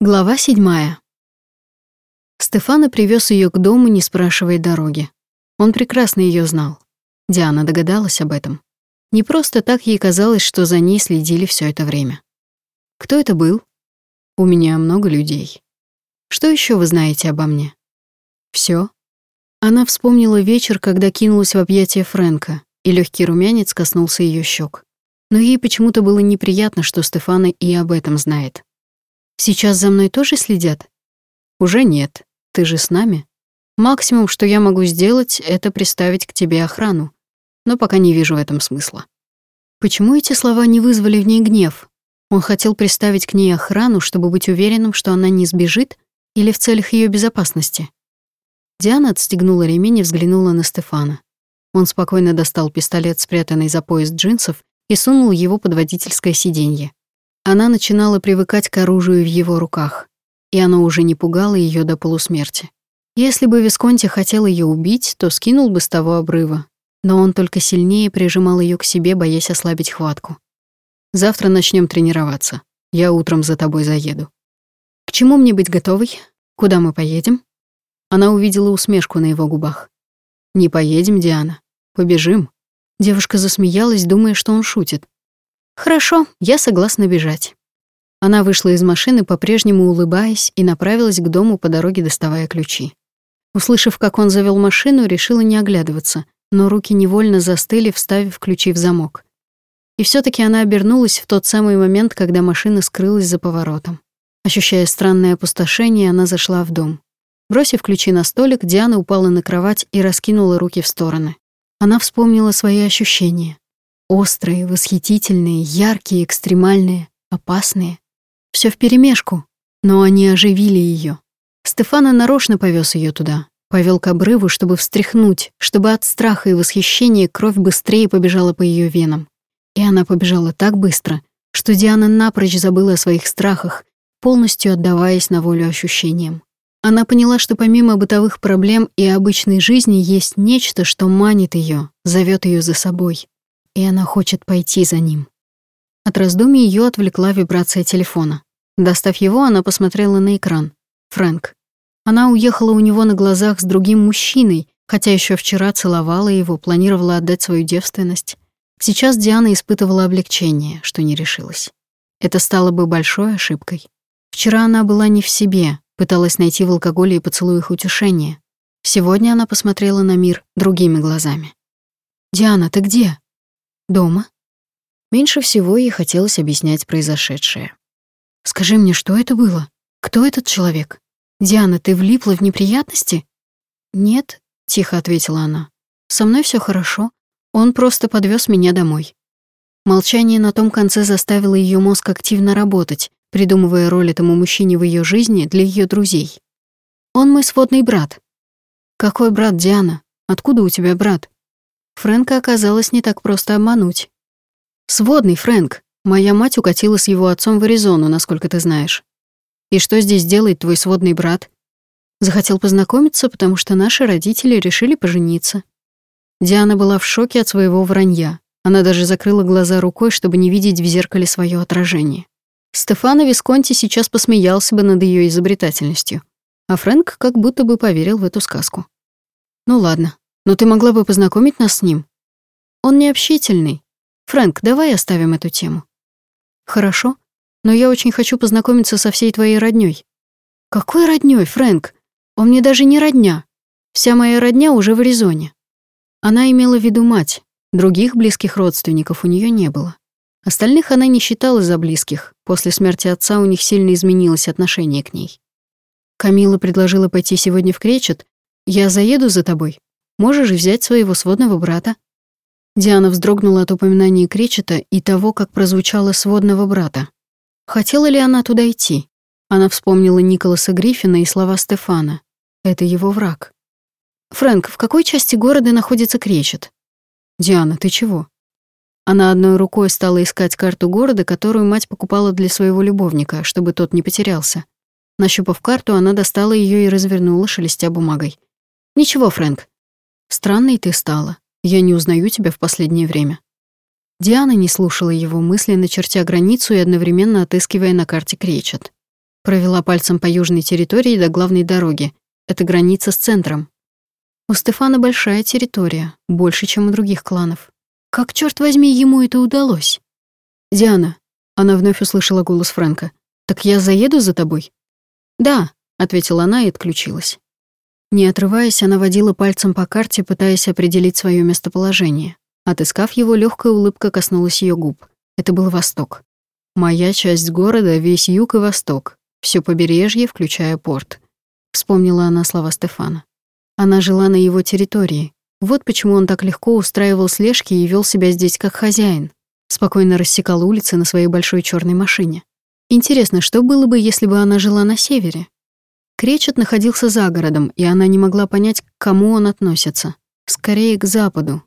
Глава седьмая. Стефана привез ее к дому, не спрашивая дороги. Он прекрасно ее знал. Диана догадалась об этом. Не просто так ей казалось, что за ней следили все это время. Кто это был? У меня много людей. Что еще вы знаете обо мне? Все. Она вспомнила вечер, когда кинулась в объятия Фрэнка, и легкий румянец коснулся ее щек. Но ей почему-то было неприятно, что Стефана и об этом знает. Сейчас за мной тоже следят? Уже нет. Ты же с нами. Максимум, что я могу сделать, это приставить к тебе охрану. Но пока не вижу в этом смысла. Почему эти слова не вызвали в ней гнев? Он хотел приставить к ней охрану, чтобы быть уверенным, что она не сбежит, или в целях ее безопасности? Диана отстегнула ремень и взглянула на Стефана. Он спокойно достал пистолет, спрятанный за пояс джинсов, и сунул его под водительское сиденье. Она начинала привыкать к оружию в его руках, и оно уже не пугало ее до полусмерти. Если бы Висконти хотел ее убить, то скинул бы с того обрыва, но он только сильнее прижимал ее к себе, боясь ослабить хватку. «Завтра начнем тренироваться. Я утром за тобой заеду». «К чему мне быть готовой? Куда мы поедем?» Она увидела усмешку на его губах. «Не поедем, Диана. Побежим». Девушка засмеялась, думая, что он шутит. «Хорошо, я согласна бежать». Она вышла из машины, по-прежнему улыбаясь, и направилась к дому по дороге, доставая ключи. Услышав, как он завел машину, решила не оглядываться, но руки невольно застыли, вставив ключи в замок. И все таки она обернулась в тот самый момент, когда машина скрылась за поворотом. Ощущая странное опустошение, она зашла в дом. Бросив ключи на столик, Диана упала на кровать и раскинула руки в стороны. Она вспомнила свои ощущения. Острые, восхитительные, яркие, экстремальные, опасные. Все вперемешку, но они оживили ее. Стефана нарочно повез ее туда, повел к обрыву, чтобы встряхнуть, чтобы от страха и восхищения кровь быстрее побежала по ее венам. И она побежала так быстро, что Диана напрочь забыла о своих страхах, полностью отдаваясь на волю ощущениям. Она поняла, что помимо бытовых проблем и обычной жизни есть нечто, что манит ее, зовет ее за собой и она хочет пойти за ним. От раздумий ее отвлекла вибрация телефона. Достав его, она посмотрела на экран. Фрэнк. Она уехала у него на глазах с другим мужчиной, хотя еще вчера целовала его, планировала отдать свою девственность. Сейчас Диана испытывала облегчение, что не решилась. Это стало бы большой ошибкой. Вчера она была не в себе, пыталась найти в алкоголе и поцелуях утешение. Сегодня она посмотрела на мир другими глазами. «Диана, ты где?» Дома. Меньше всего ей хотелось объяснять произошедшее. «Скажи мне, что это было? Кто этот человек? Диана, ты влипла в неприятности?» «Нет», — тихо ответила она. «Со мной все хорошо. Он просто подвез меня домой». Молчание на том конце заставило ее мозг активно работать, придумывая роль этому мужчине в ее жизни для ее друзей. «Он мой сводный брат». «Какой брат, Диана? Откуда у тебя брат?» Фрэнка оказалось не так просто обмануть. «Сводный, Фрэнк. Моя мать укатила с его отцом в Аризону, насколько ты знаешь. И что здесь делает твой сводный брат? Захотел познакомиться, потому что наши родители решили пожениться». Диана была в шоке от своего вранья. Она даже закрыла глаза рукой, чтобы не видеть в зеркале свое отражение. Стефано Висконти сейчас посмеялся бы над ее изобретательностью, а Фрэнк как будто бы поверил в эту сказку. Ну ладно, но ты могла бы познакомить нас с ним. Он не общительный. Фрэнк, давай оставим эту тему. Хорошо, но я очень хочу познакомиться со всей твоей роднёй. Какой роднёй, Фрэнк? Он мне даже не родня. Вся моя родня уже в Аризоне. Она имела в виду мать. Других близких родственников у неё не было. Остальных она не считала за близких. После смерти отца у них сильно изменилось отношение к ней. Камила предложила пойти сегодня в Кречет. Я заеду за тобой. Можешь взять своего сводного брата». Диана вздрогнула от упоминания Кречета и того, как прозвучало сводного брата. Хотела ли она туда идти? Она вспомнила Николаса Гриффина и слова Стефана. Это его враг. «Фрэнк, в какой части города находится Кречет?» «Диана, ты чего?» Она одной рукой стала искать карту города, которую мать покупала для своего любовника, чтобы тот не потерялся. Нащупав карту, она достала ее и развернула, шелестя бумагой. «Ничего, Фрэнк, Странной ты стала. Я не узнаю тебя в последнее время». Диана не слушала его мысли, начертя границу и одновременно отыскивая на карте кречет. Провела пальцем по южной территории до главной дороги. Это граница с центром. У Стефана большая территория, больше, чем у других кланов. Как, черт возьми, ему это удалось? «Диана», — она вновь услышала голос Фрэнка, «так я заеду за тобой?» «Да», — ответила она и отключилась. Не отрываясь, она водила пальцем по карте, пытаясь определить свое местоположение. Отыскав его, легкая улыбка коснулась ее губ. Это был восток. Моя часть города, весь юг и восток. Все побережье, включая порт. Вспомнила она слова Стефана. Она жила на его территории. Вот почему он так легко устраивал слежки и вел себя здесь как хозяин. Спокойно рассекал улицы на своей большой черной машине. Интересно, что было бы, если бы она жила на севере? Кречет находился за городом, и она не могла понять, к кому он относится. Скорее, к западу.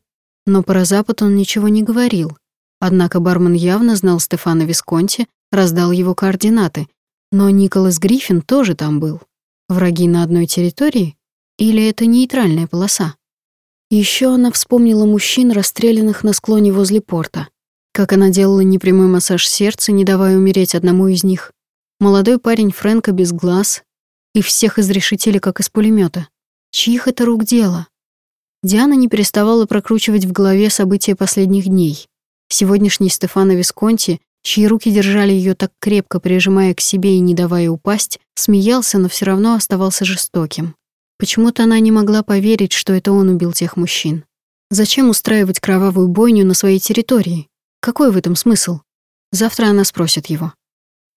Но про запад он ничего не говорил. Однако бармен явно знал Стефана Висконти, раздал его координаты. Но Николас Гриффин тоже там был. Враги на одной территории? Или это нейтральная полоса? Еще она вспомнила мужчин, расстрелянных на склоне возле порта. Как она делала непрямой массаж сердца, не давая умереть одному из них. Молодой парень Фрэнка без глаз. И всех изрешетили, как из пулемета. Чьих это рук дело? Диана не переставала прокручивать в голове события последних дней. Сегодняшний Стефано Висконти, чьи руки держали ее так крепко, прижимая к себе и не давая упасть, смеялся, но все равно оставался жестоким. Почему-то она не могла поверить, что это он убил тех мужчин. Зачем устраивать кровавую бойню на своей территории? Какой в этом смысл? Завтра она спросит его.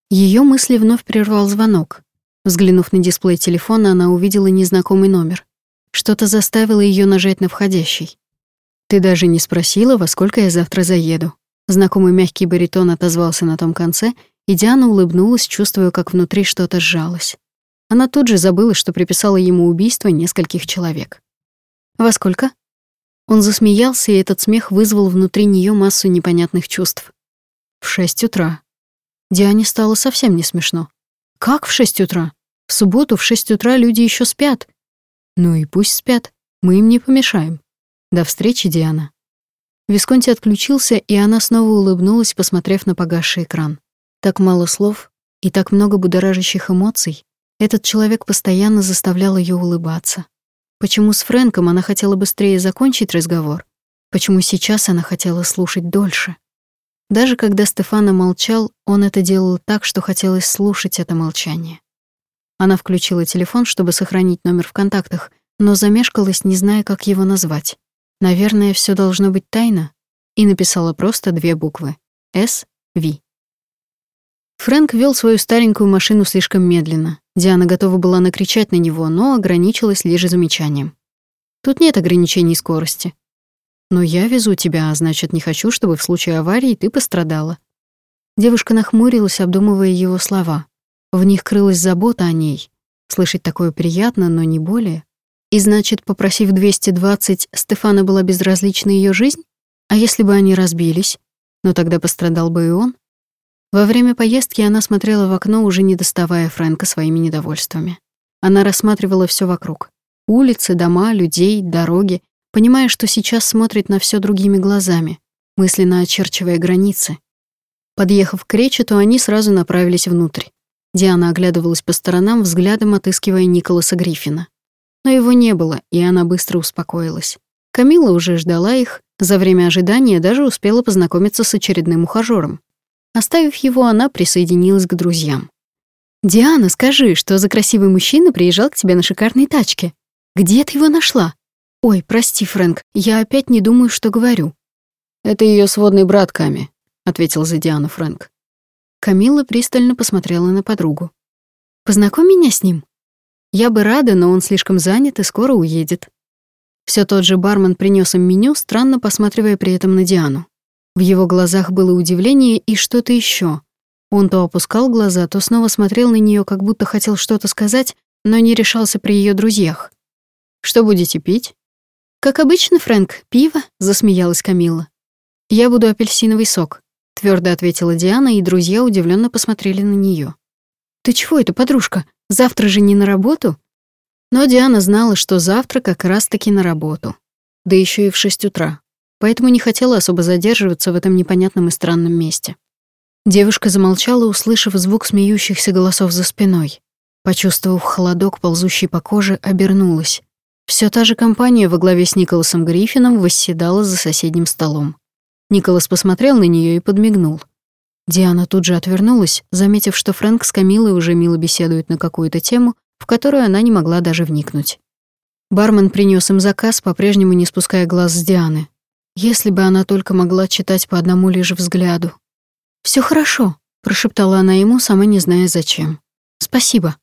Ее мысли вновь прервал звонок. Взглянув на дисплей телефона, она увидела незнакомый номер. Что-то заставило ее нажать на входящий. «Ты даже не спросила, во сколько я завтра заеду». Знакомый мягкий баритон отозвался на том конце, и Диана улыбнулась, чувствуя, как внутри что-то сжалось. Она тут же забыла, что приписала ему убийство нескольких человек. «Во сколько?» Он засмеялся, и этот смех вызвал внутри нее массу непонятных чувств. В шесть утра. Диане стало совсем не смешно. Как в шесть утра? В субботу в шесть утра люди еще спят. Ну и пусть спят, мы им не помешаем. До встречи, Диана. Висконти отключился, и она снова улыбнулась, посмотрев на погасший экран. Так мало слов и так много будоражащих эмоций. Этот человек постоянно заставлял ее улыбаться. Почему с Фрэнком она хотела быстрее закончить разговор? Почему сейчас она хотела слушать дольше? Даже когда Стефана молчал, он это делал так, что хотелось слушать это молчание. Она включила телефон, чтобы сохранить номер в контактах, но замешкалась, не зная, как его назвать. Наверное, все должно быть тайно, и написала просто две буквы — «С», «Ви». Фрэнк вел свою старенькую машину слишком медленно. Диана готова была накричать на него, но ограничилась лишь замечанием. Тут нет ограничений скорости. Но я везу тебя, а значит, не хочу, чтобы в случае аварии ты пострадала. Девушка нахмурилась, обдумывая его слова. В них крылась забота о ней. Слышать такое приятно, но не более. И значит, попросив 220, Стефана была безразлична ее жизнь? А если бы они разбились? Но тогда пострадал бы и он. Во время поездки она смотрела в окно, уже не доставая Фрэнка своими недовольствами. Она рассматривала все вокруг. Улицы, дома, людей, дороги, понимая, что сейчас смотрит на все другими глазами, мысленно очерчивая границы. Подъехав к Речету, они сразу направились внутрь. Диана оглядывалась по сторонам, взглядом отыскивая Николаса Гриффина. Но его не было, и она быстро успокоилась. Камила уже ждала их, за время ожидания даже успела познакомиться с очередным ухажёром. Оставив его, она присоединилась к друзьям. «Диана, скажи, что за красивый мужчина приезжал к тебе на шикарной тачке? Где ты его нашла? Ой, прости, Фрэнк, я опять не думаю, что говорю». «Это ее сводный брат Ками», — ответил за Диану Фрэнк. Камила пристально посмотрела на подругу. «Познакомь меня с ним. Я бы рада, но он слишком занят и скоро уедет». Все тот же бармен принес им меню, странно посматривая при этом на Диану. В его глазах было удивление и что-то еще. Он то опускал глаза, то снова смотрел на нее, как будто хотел что-то сказать, но не решался при ее друзьях. «Что будете пить?» «Как обычно, Фрэнк, пиво», — засмеялась Камила. «Я буду апельсиновый сок», — твердо ответила Диана, и друзья удивленно посмотрели на нее. «Ты чего это, подружка? Завтра же не на работу?» Но Диана знала, что завтра как раз-таки на работу. Да еще и в шесть утра поэтому не хотела особо задерживаться в этом непонятном и странном месте. Девушка замолчала, услышав звук смеющихся голосов за спиной. Почувствовав холодок, ползущий по коже, обернулась. Все та же компания во главе с Николасом Гриффином восседала за соседним столом. Николас посмотрел на нее и подмигнул. Диана тут же отвернулась, заметив, что Фрэнк с Камилой уже мило беседуют на какую-то тему, в которую она не могла даже вникнуть. Бармен принес им заказ, по-прежнему не спуская глаз с Дианы. Если бы она только могла читать по одному лишь взгляду. Все хорошо», — прошептала она ему, сама не зная зачем. «Спасибо».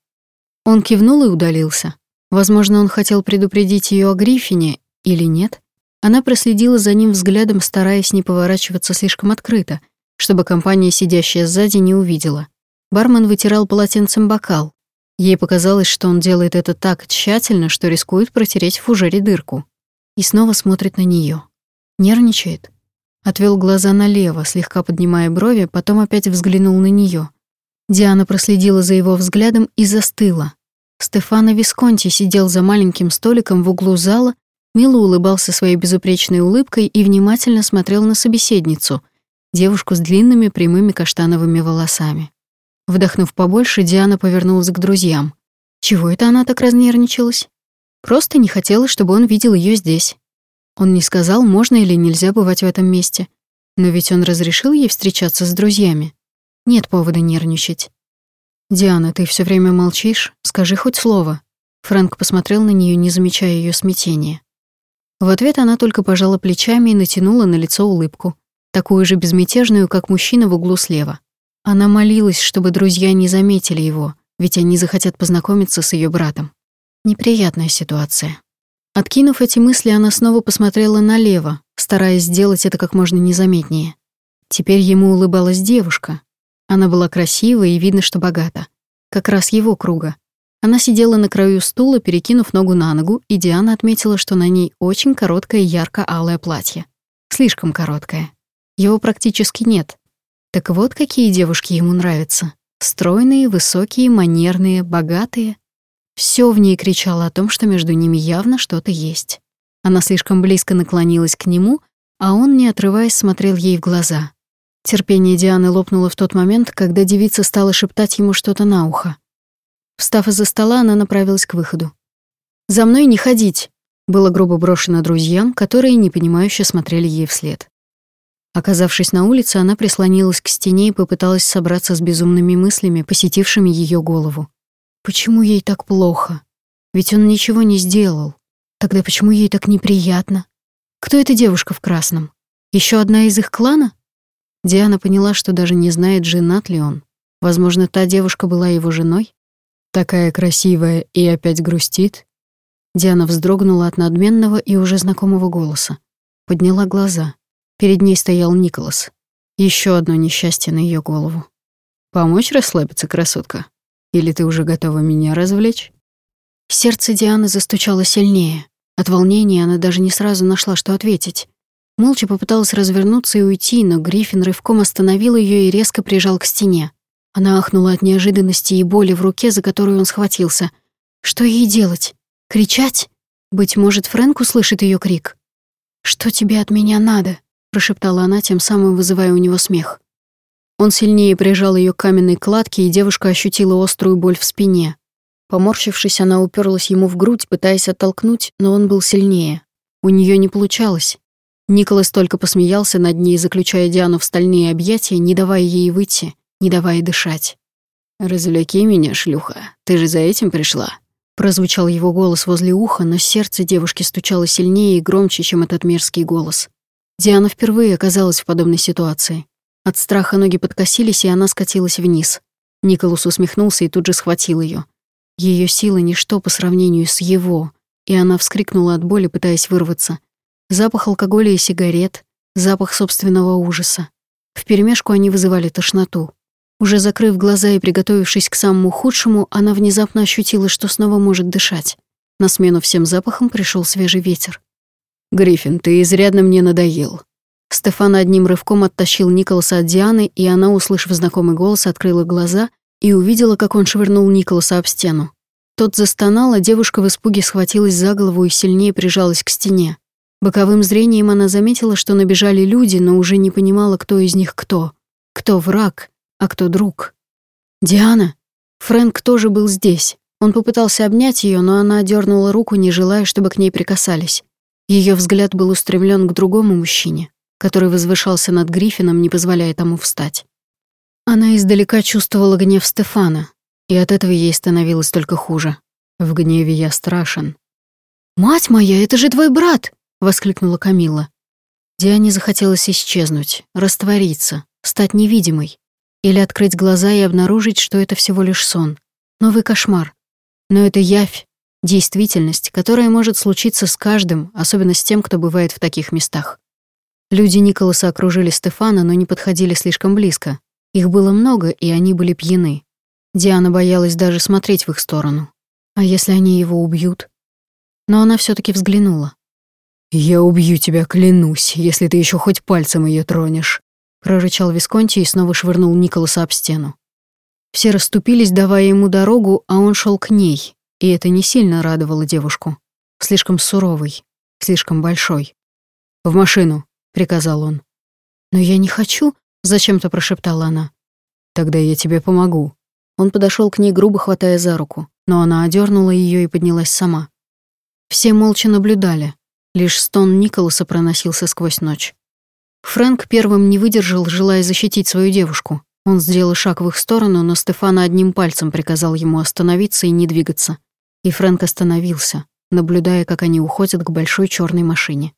Он кивнул и удалился. Возможно, он хотел предупредить ее о Гриффине или нет. Она проследила за ним взглядом, стараясь не поворачиваться слишком открыто, чтобы компания, сидящая сзади, не увидела. Бармен вытирал полотенцем бокал. Ей показалось, что он делает это так тщательно, что рискует протереть в фужере дырку. И снова смотрит на нее. Нервничает. Отвел глаза налево, слегка поднимая брови, потом опять взглянул на нее. Диана проследила за его взглядом и застыла. Стефано Висконти сидел за маленьким столиком в углу зала, мило улыбался своей безупречной улыбкой и внимательно смотрел на собеседницу, девушку с длинными прямыми каштановыми волосами. Вдохнув побольше, Диана повернулась к друзьям. Чего это она так разнервничалась? Просто не хотела, чтобы он видел ее здесь. Он не сказал, можно или нельзя бывать в этом месте. Но ведь он разрешил ей встречаться с друзьями. Нет повода нервничать. «Диана, ты все время молчишь? Скажи хоть слово». Фрэнк посмотрел на нее, не замечая ее смятения. В ответ она только пожала плечами и натянула на лицо улыбку, такую же безмятежную, как мужчина в углу слева. Она молилась, чтобы друзья не заметили его, ведь они захотят познакомиться с ее братом. Неприятная ситуация. Откинув эти мысли, она снова посмотрела налево, стараясь сделать это как можно незаметнее. Теперь ему улыбалась девушка. Она была красива и видно, что богата. Как раз его круга. Она сидела на краю стула, перекинув ногу на ногу, и Диана отметила, что на ней очень короткое ярко-алое платье. Слишком короткое. Его практически нет. Так вот какие девушки ему нравятся. Стройные, высокие, манерные, богатые. Все в ней кричало о том, что между ними явно что-то есть. Она слишком близко наклонилась к нему, а он, не отрываясь, смотрел ей в глаза. Терпение Дианы лопнуло в тот момент, когда девица стала шептать ему что-то на ухо. Встав из-за стола, она направилась к выходу. «За мной не ходить!» было грубо брошено друзьям, которые непонимающе смотрели ей вслед. Оказавшись на улице, она прислонилась к стене и попыталась собраться с безумными мыслями, посетившими ее голову. Почему ей так плохо? Ведь он ничего не сделал. Тогда почему ей так неприятно? Кто эта девушка в красном? Еще одна из их клана? Диана поняла, что даже не знает, женат ли он. Возможно, та девушка была его женой. Такая красивая и опять грустит. Диана вздрогнула от надменного и уже знакомого голоса. Подняла глаза. Перед ней стоял Николас. Еще одно несчастье на ее голову. «Помочь расслабиться, красотка?» Или ты уже готова меня развлечь?» Сердце Дианы застучало сильнее. От волнения она даже не сразу нашла, что ответить. Молча попыталась развернуться и уйти, но Гриффин рывком остановил ее и резко прижал к стене. Она ахнула от неожиданности и боли в руке, за которую он схватился. Что ей делать? Кричать? Быть может, Фрэнк услышит ее крик. «Что тебе от меня надо?» — прошептала она, тем самым вызывая у него смех. Он сильнее прижал ее к каменной кладке, и девушка ощутила острую боль в спине. Поморщившись, она уперлась ему в грудь, пытаясь оттолкнуть, но он был сильнее. У нее не получалось. Николас только посмеялся над ней, заключая Диану в стальные объятия, не давая ей выйти, не давая дышать. «Развлеки меня, шлюха, ты же за этим пришла?» Прозвучал его голос возле уха, но сердце девушки стучало сильнее и громче, чем этот мерзкий голос. Диана впервые оказалась в подобной ситуации. От страха ноги подкосились, и она скатилась вниз. Николас усмехнулся и тут же схватил ее. Ее сила — ничто по сравнению с его, и она вскрикнула от боли, пытаясь вырваться. Запах алкоголя и сигарет, запах собственного ужаса. Вперемешку они вызывали тошноту. Уже закрыв глаза и приготовившись к самому худшему, она внезапно ощутила, что снова может дышать. На смену всем запахам пришел свежий ветер. «Гриффин, ты изрядно мне надоел», Стефан одним рывком оттащил Николаса от Дианы, и она, услышав знакомый голос, открыла глаза и увидела, как он швырнул Николаса об стену. Тот застонал, а девушка в испуге схватилась за голову и сильнее прижалась к стене. Боковым зрением она заметила, что набежали люди, но уже не понимала, кто из них кто. Кто враг, А кто друг? Диана? Фрэнк тоже был здесь. Он попытался обнять ее, но она дернула руку, не желая, чтобы к ней прикасались. Ее взгляд был устремлен к другому мужчине, который возвышался над Гриффином, не позволяя тому встать. Она издалека чувствовала гнев Стефана, и от этого ей становилось только хуже. В гневе я страшен. «Мать моя, это же твой брат!» — воскликнула Камила. Диане захотелось исчезнуть, раствориться, стать невидимой. Или открыть глаза и обнаружить, что это всего лишь сон. Новый кошмар. Но это явь, действительность, которая может случиться с каждым, особенно с тем, кто бывает в таких местах. Люди Николаса окружили Стефана, но не подходили слишком близко. Их было много, и они были пьяны. Диана боялась даже смотреть в их сторону. А если они его убьют? Но она все таки взглянула. «Я убью тебя, клянусь, если ты еще хоть пальцем ее тронешь», прорычал Висконти и снова швырнул Николаса об стену. Все расступились, давая ему дорогу, а он шел к ней, и это не сильно радовало девушку. Слишком суровый, слишком большой. «В машину», — приказал он. «Но я не хочу», — зачем-то прошептала она. «Тогда я тебе помогу». Он подошел к ней, грубо хватая за руку, но она одернула ее и поднялась сама. Все молча наблюдали. Лишь стон Николаса проносился сквозь ночь. Фрэнк первым не выдержал, желая защитить свою девушку. Он сделал шаг в их сторону, но Стефана одним пальцем приказал ему остановиться и не двигаться. И Фрэнк остановился, наблюдая, как они уходят к большой черной машине.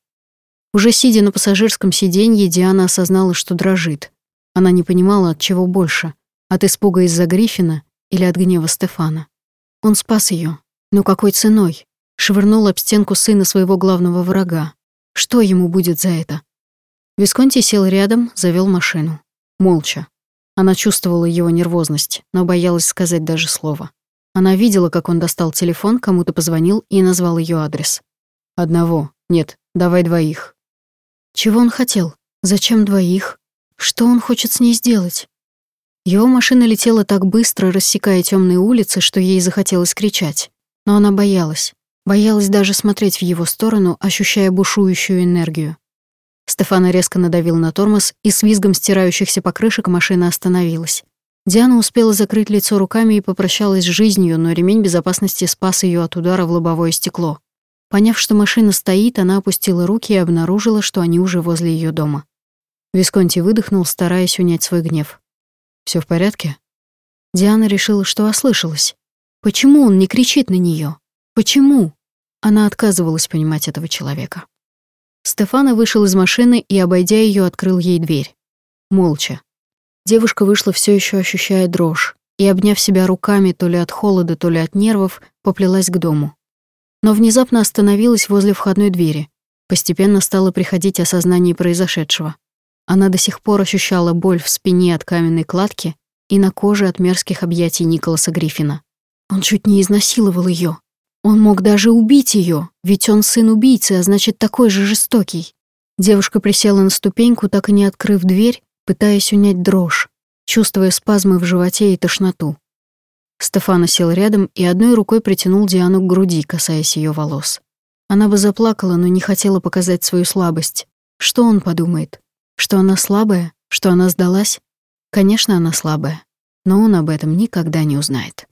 Уже сидя на пассажирском сиденье, Диана осознала, что дрожит. Она не понимала, от чего больше — от испуга из-за Гриффина или от гнева Стефана. Он спас ее, но какой ценой? Швырнул об стенку сына своего главного врага. Что ему будет за это? Висконти сел рядом, завел машину. Молча. Она чувствовала его нервозность, но боялась сказать даже слова. Она видела, как он достал телефон, кому-то позвонил и назвал ее адрес. «Одного. Нет, давай двоих». Чего он хотел? Зачем двоих? Что он хочет с ней сделать? Его машина летела так быстро, рассекая темные улицы, что ей захотелось кричать. Но она боялась. Боялась даже смотреть в его сторону, ощущая бушующую энергию. Стефана резко надавил на тормоз, и с визгом стирающихся покрышек машина остановилась. Диана успела закрыть лицо руками и попрощалась с жизнью, но ремень безопасности спас ее от удара в лобовое стекло. Поняв, что машина стоит, она опустила руки и обнаружила, что они уже возле ее дома. Висконти выдохнул, стараясь унять свой гнев. Все в порядке?» Диана решила, что ослышалась. Почему он не кричит на нее? Почему? Она отказывалась понимать этого человека. Стефана вышел из машины и, обойдя ее, открыл ей дверь. Молча. Девушка вышла все еще ощущая дрожь, и, обняв себя руками то ли от холода, то ли от нервов, поплелась к дому. Но внезапно остановилась возле входной двери. Постепенно стало приходить осознание произошедшего. Она до сих пор ощущала боль в спине от каменной кладки и на коже от мерзких объятий Николаса Гриффина. Он чуть не изнасиловал ее, он мог даже убить ее, ведь он сын убийцы, а значит, такой же жестокий. Девушка присела на ступеньку, так и не открыв дверь, пытаясь унять дрожь, чувствуя спазмы в животе и тошноту. Стефана сел рядом и одной рукой притянул Диану к груди, касаясь ее волос. Она бы заплакала, но не хотела показать свою слабость. Что он подумает? Что она слабая? Что она сдалась? Конечно, она слабая. Но он об этом никогда не узнает.